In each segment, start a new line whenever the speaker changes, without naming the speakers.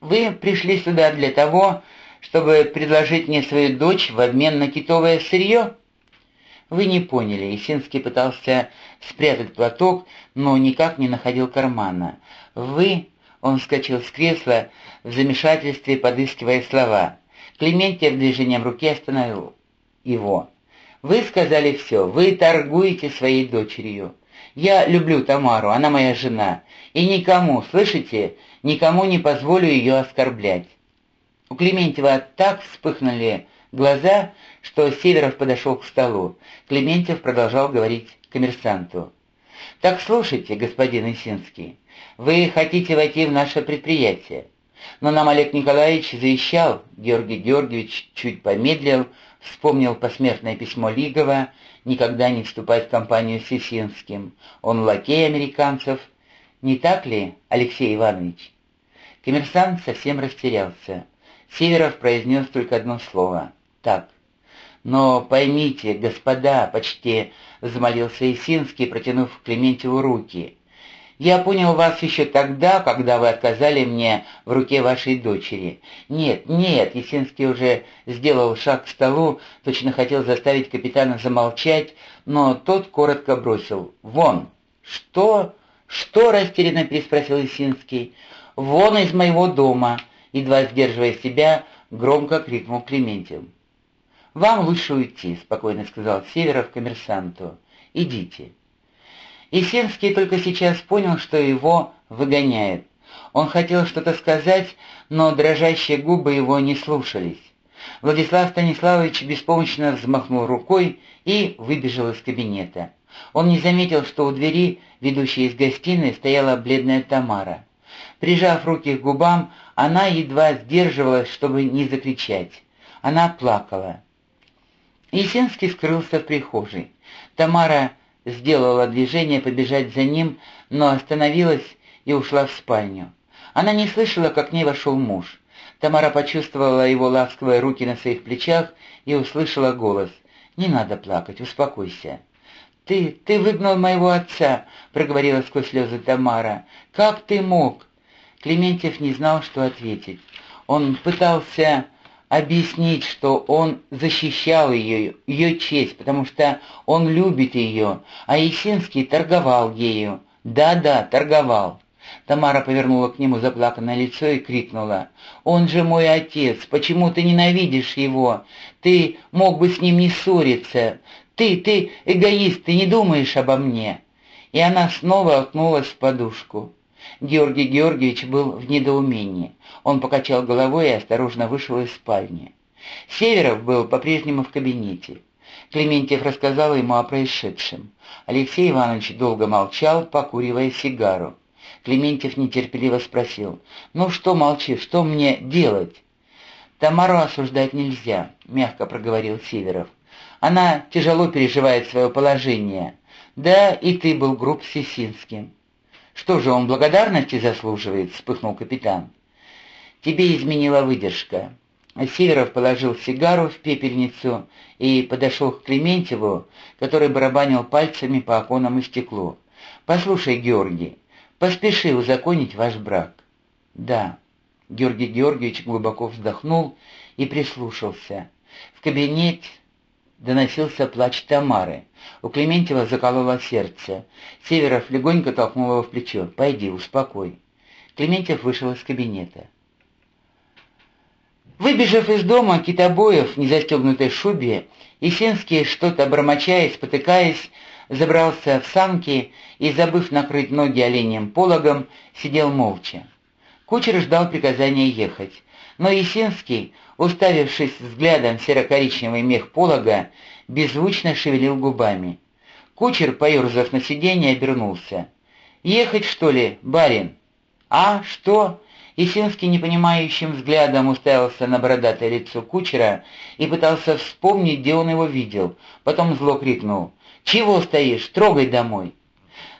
Вы пришли сюда для того, чтобы предложить мне свою дочь в обмен на китовое сырье?» «Вы не поняли». Исинский пытался спрятать платок, но никак не находил кармана. «Вы...» — он вскочил с кресла, в замешательстве подыскивая слова. Клементьев движением руки остановил его. «Вы сказали все. Вы торгуете своей дочерью. Я люблю Тамару, она моя жена. И никому, слышите, никому не позволю ее оскорблять». У Клементьева так вспыхнули глаза, что Северов подошел к столу. Клементьев продолжал говорить коммерсанту. «Так слушайте, господин Исинский, вы хотите войти в наше предприятие. Но нам Олег Николаевич завещал, Георгий Георгиевич чуть помедлил, вспомнил посмертное письмо Лигова, никогда не вступать в компанию с Исинским. Он лакей американцев. Не так ли, Алексей Иванович?» Коммерсант совсем растерялся. Северов произнес только одно слово «так». «Но поймите, господа», — почти взмолился Исинский, протянув Клементьеву руки, «я понял вас еще тогда, когда вы отказали мне в руке вашей дочери. Нет, нет», — Исинский уже сделал шаг к столу, точно хотел заставить капитана замолчать, но тот коротко бросил «Вон!» «Что? Что?» — растерянно переспросил Исинский. «Вон из моего дома!» едва сдерживая себя, громко крикнул Клементьев. «Вам лучше уйти», — спокойно сказал Северов коммерсанту. «Идите». Есенский только сейчас понял, что его выгоняет. Он хотел что-то сказать, но дрожащие губы его не слушались. Владислав Станиславович беспомощно взмахнул рукой и выбежал из кабинета. Он не заметил, что у двери, ведущей из гостиной, стояла бледная Тамара. Прижав руки к губам, она едва сдерживалась, чтобы не закричать. Она плакала. Есенский скрылся в прихожей. Тамара сделала движение побежать за ним, но остановилась и ушла в спальню. Она не слышала, как к ней вошел муж. Тамара почувствовала его ласковые руки на своих плечах и услышала голос. «Не надо плакать, успокойся». «Ты, ты выгнал моего отца», — проговорила сквозь слезы Тамара. «Как ты мог?» Клементьев не знал, что ответить. Он пытался объяснить, что он защищал ее, ее честь, потому что он любит ее, а Есинский торговал ею. Да-да, торговал. Тамара повернула к нему заплаканное лицо и крикнула. «Он же мой отец! Почему ты ненавидишь его? Ты мог бы с ним не ссориться! Ты, ты эгоист, ты не думаешь обо мне!» И она снова уткнулась в подушку. Георгий Георгиевич был в недоумении. Он покачал головой и осторожно вышел из спальни. Северов был по-прежнему в кабинете. Клементьев рассказал ему о происшедшем. Алексей Иванович долго молчал, покуривая сигару. Клементьев нетерпеливо спросил, «Ну что молчишь, что мне делать?» «Тамару осуждать нельзя», — мягко проговорил Северов. «Она тяжело переживает свое положение. Да, и ты был груб с Сесинским. «Что же, он благодарности заслуживает?» — вспыхнул капитан. «Тебе изменила выдержка». Северов положил сигару в пепельницу и подошел к Клементьеву, который барабанил пальцами по оконному стеклу. «Послушай, Георгий, поспеши узаконить ваш брак». «Да». Георгий Георгиевич глубоко вздохнул и прислушался. В кабинете доносился плач Тамары. У Клементьева закололо сердце. Северов легонько толкнул его в плечо. «Пойди, успокой». Клементьев вышел из кабинета. Выбежав из дома, Китобоев, в незастегнутой шубе, Есенский, что-то бормоча и спотыкаясь, забрался в санки и, забыв накрыть ноги оленем пологом, сидел молча. Кучер ждал приказания ехать, но Есенский, уставившись взглядом в серо-коричневый мех полога, беззвучно шевелил губами. Кучер, поерзав на сиденье, обернулся. «Ехать, что ли, барин?» «А, что?» Есинский непонимающим взглядом уставился на бородатое лицо кучера и пытался вспомнить, где он его видел. Потом зло крикнул. «Чего стоишь? Трогай домой!»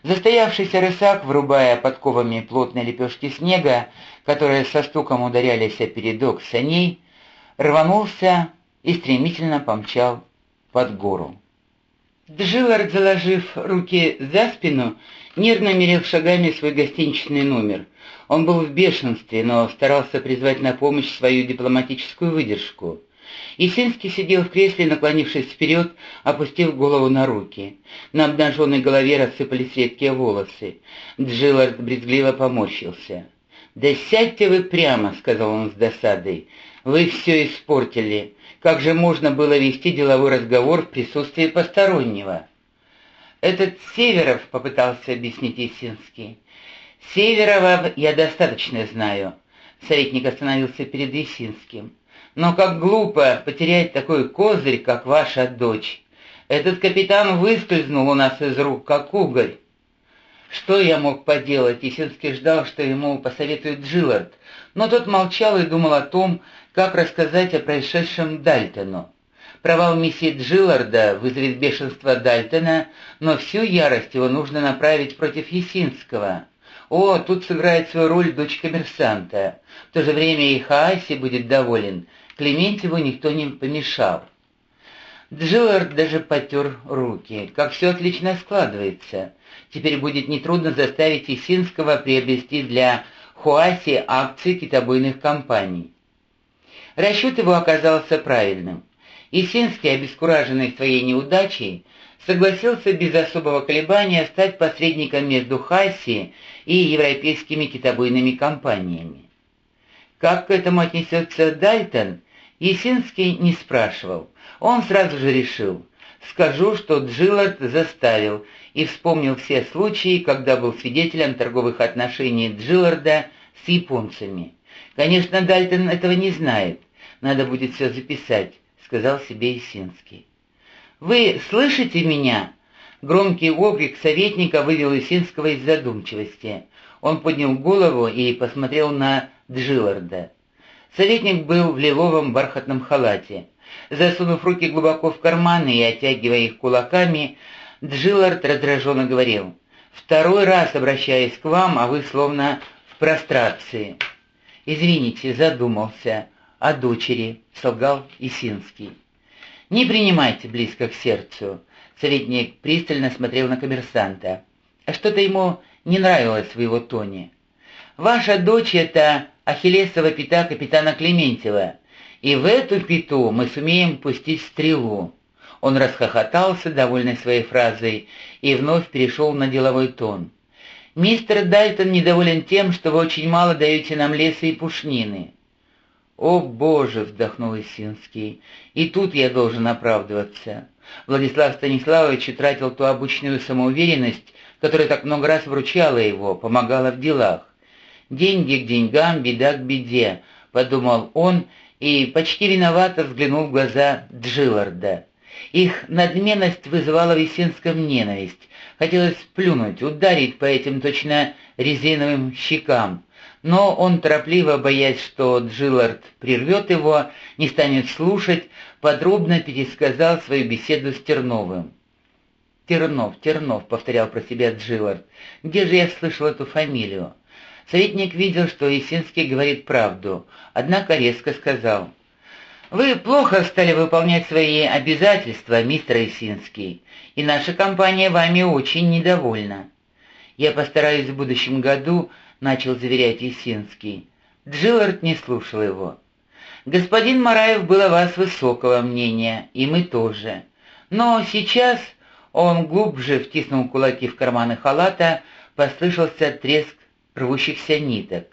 Застоявшийся рысак, врубая подковами плотные лепешки снега, которые со стуком ударялись о передок саней, рванулся и стремительно помчал под гору. Джилард, заложив руки за спину, нервно мерил шагами свой гостиничный номер. Он был в бешенстве, но старался призвать на помощь свою дипломатическую выдержку. Исинский сидел в кресле, наклонившись вперед, опустив голову на руки. На обнаженной голове рассыпались редкие волосы. Джилард брезгливо поморщился. «Да сядьте вы прямо», — сказал он с досадой. «Вы все испортили. Как же можно было вести деловой разговор в присутствии постороннего?» «Этот Северов», — попытался объяснить Есинский. «Северова я достаточно знаю». Советник остановился перед Есинским. «Но как глупо потерять такой козырь, как ваша дочь. Этот капитан выскользнул у нас из рук, как угорь. Что я мог поделать? Есинский ждал, что ему посоветует Джиллард, но тот молчал и думал о том, как рассказать о происшедшем Дальтону. Провал миссии Джилларда вызовет бешенство Дальтона, но всю ярость его нужно направить против Есинского. О, тут сыграет свою роль дочь коммерсанта. В то же время и Хааси будет доволен. Клементьеву никто не помешал. Джиллард даже потер руки. Как все отлично складывается. Теперь будет нетрудно заставить Исинского приобрести для Хуаси акции китобойных компаний. Расчет его оказался правильным. Исинский, обескураженный своей неудачей, согласился без особого колебания стать посредником между Хасси и европейскими китобойными компаниями. Как к этому отнесется Дальтон, Есинский не спрашивал. Он сразу же решил. Скажу, что Джиллард заставил, и вспомнил все случаи, когда был свидетелем торговых отношений Джилларда с японцами. Конечно, Дальтон этого не знает. Надо будет все записать, сказал себе Исинский. «Вы слышите меня?» Громкий окрик советника вывел Исинского из задумчивости. Он поднял голову и посмотрел на Джилларда. Советник был в лиловом бархатном халате. Засунув руки глубоко в карманы и оттягивая их кулаками, Джиллард раздраженно говорил, «Второй раз обращаюсь к вам, а вы словно в прострации». «Извините, задумался. О дочери», — солгал Исинский. «Не принимайте близко к сердцу». Советник пристально смотрел на коммерсанта. А что-то ему не нравилось в его тоне. «Ваша дочь — это Ахиллесова пята капитана Клементьева, и в эту пету мы сумеем пустить стрелу. Он расхохотался, довольный своей фразой, и вновь перешел на деловой тон. «Мистер Дальтон недоволен тем, что вы очень мало даете нам леса и пушнины». «О, Боже!» — вздохнул Исинский. «И тут я должен оправдываться». Владислав Станиславович утратил ту обычную самоуверенность, которая так много раз вручала его, помогала в делах. «Деньги к деньгам, беда к беде», — подумал он и почти виновато взглянул в глаза Джилларда. Их надменность вызывала в Есинском ненависть. Хотелось плюнуть, ударить по этим точно резиновым щекам. Но он торопливо, боясь, что Джиллард прервет его, не станет слушать, подробно пересказал свою беседу с Терновым. «Тернов, Тернов», — повторял про себя Джиллард, — «где же я слышал эту фамилию?» Советник видел, что Есинский говорит правду, однако резко сказал — вы плохо стали выполнять свои обязательства, мистер Исинский, и наша компания вами очень недовольна. Я постараюсь в будущем году, начал заверять Исинский. Джиллард не слушал его. Господин Мараев был о вас высокого мнения, и мы тоже. Но сейчас он глубже втиснул кулаки в карманы халата, послышался треск рвущихся ниток.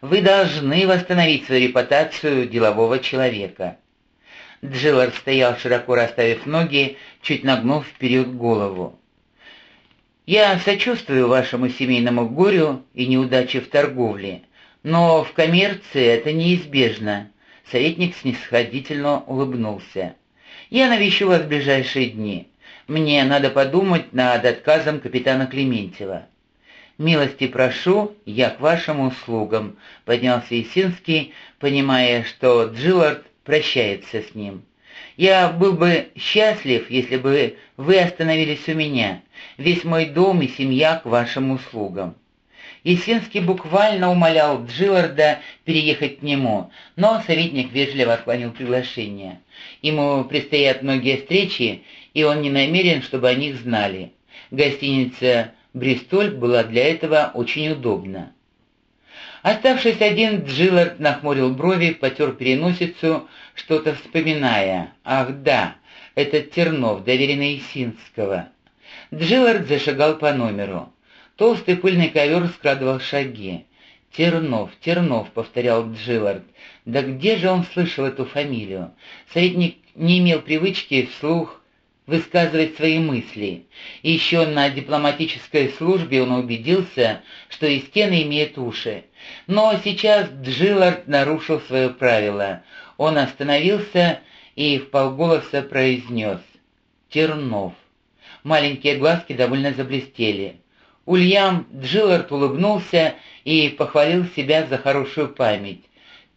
Вы должны восстановить свою репутацию делового человека». Джиллард стоял, широко расставив ноги, чуть нагнув вперед голову. «Я сочувствую вашему семейному горю и неудаче в торговле, но в коммерции это неизбежно», — советник снисходительно улыбнулся. «Я навещу вас в ближайшие дни. Мне надо подумать над отказом капитана Клементьева». «Милости прошу, я к вашим услугам», — поднялся Исинский, понимая, что Джиллард прощается с ним. «Я был бы счастлив, если бы вы остановились у меня. Весь мой дом и семья к вашим услугам». Есинский буквально умолял Джилларда переехать к нему, но советник вежливо отклонил приглашение. Ему предстоят многие встречи, и он не намерен, чтобы о них знали. Гостиница «Бристоль» была для этого очень удобна. Оставшись один, Джилард нахмурил брови, потер переносицу, что-то вспоминая. «Ах да, это Тернов, доверенный Исинского». Джилард зашагал по номеру. Толстый пыльный ковер скрадывал шаги. «Тернов, Тернов», — повторял Джилард. «Да где же он слышал эту фамилию?» Советник не имел привычки вслух высказывать свои мысли. И еще на дипломатической службе он убедился, что и стены имеют уши. Но сейчас Джилард нарушил свое правило. Он остановился и вполголоса произнес «Тернов». Маленькие глазки довольно заблестели. Ульям Джилард улыбнулся и похвалил себя за хорошую память.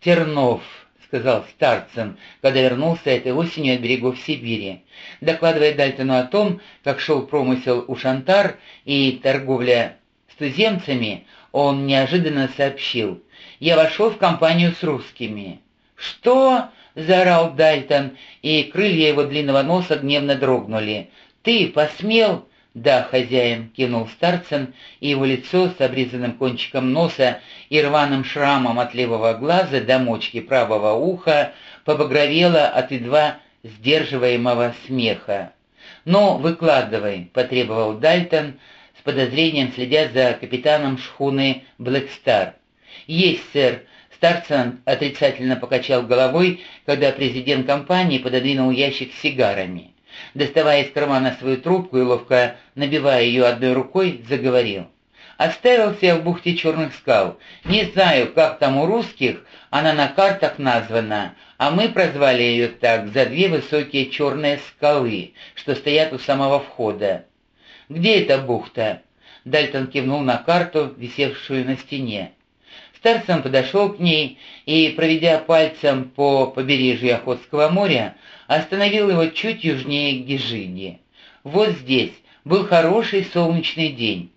«Тернов», — сказал Старцем, когда вернулся этой осенью от берегов Сибири, докладывая Дальтону о том, как шел промысел у Шантар и торговля с туземцами, он неожиданно сообщил. «Я вошел в компанию с русскими». «Что?» — заорал Дальтон, и крылья его длинного носа гневно дрогнули. «Ты посмел?» «Да, хозяин», — кинул Старцин, и его лицо с обрезанным кончиком носа и рваным шрамом от левого глаза до мочки правого уха побагровело от едва сдерживаемого смеха. «Ну, выкладывай», — потребовал Дальтон, с подозрением следя за капитаном шхуны «Блэкстар». «Есть, сэр», — Старцин отрицательно покачал головой, когда президент компании пододвинул ящик с сигарами доставая из кармана свою трубку и ловко набивая ее одной рукой, заговорил. «Оставился в бухте черных скал. Не знаю, как там у русских, она на картах названа, а мы прозвали ее так за две высокие черные скалы, что стоят у самого входа. Где эта бухта?» Дальтон кивнул на карту, висевшую на стене. Старцем подошел к ней и, проведя пальцем по побережью Охотского моря, остановил его чуть южнее Гижини. Вот здесь был хороший солнечный день.